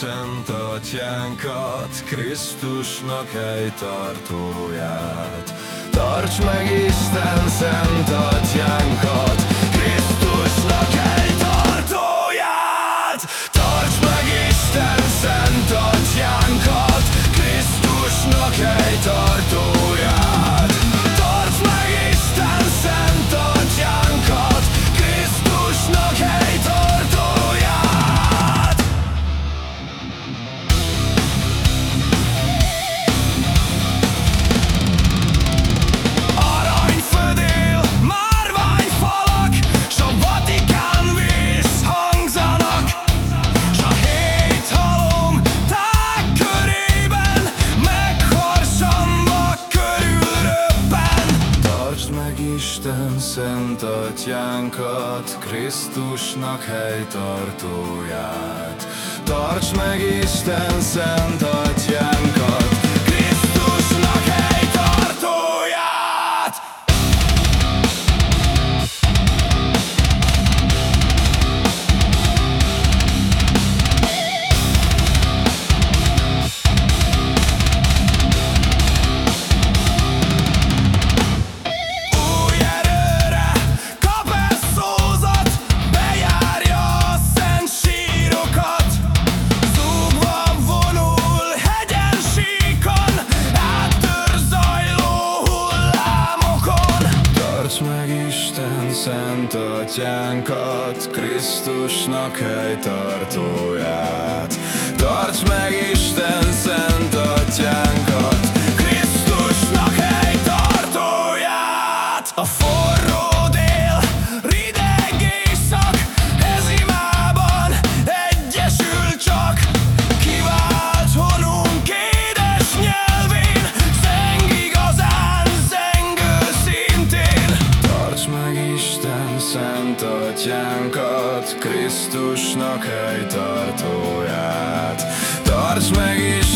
szent atyánkat, Krisztusnak helytartóját. Tarts meg Isten szent atyánkat, Krisztusnak helytartóját. Tarts meg Isten szent atyánkat, Krisztusnak helytartóját. Szent atyánkat, Krisztusnak helytartóját. Tartsd meg Isten szent atyánkat, szent atyánkat, Krisztusnak helytartóját. Tarts meg Isten szent atyánkat, atyánkat, Krisztusnak helytartóját. Tarts meg Isten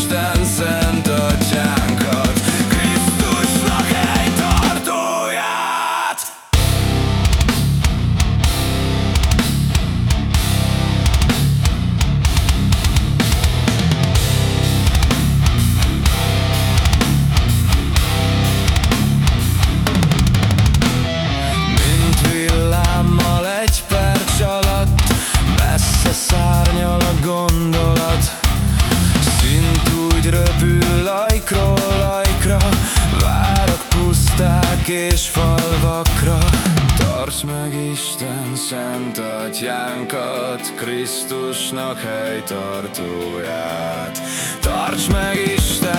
Tarts meg Isten szent atyánkat Krisztusnak helytartóját. Tarts meg Isten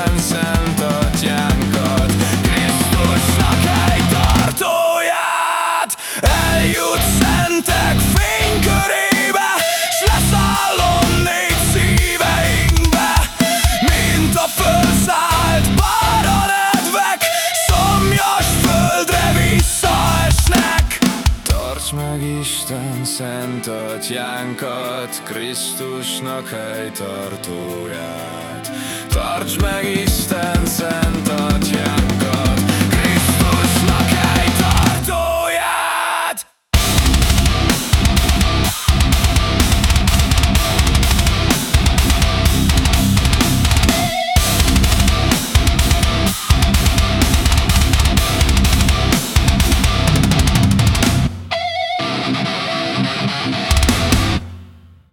szent atyánkat, Krisztusnak helytartóját. Tarts meg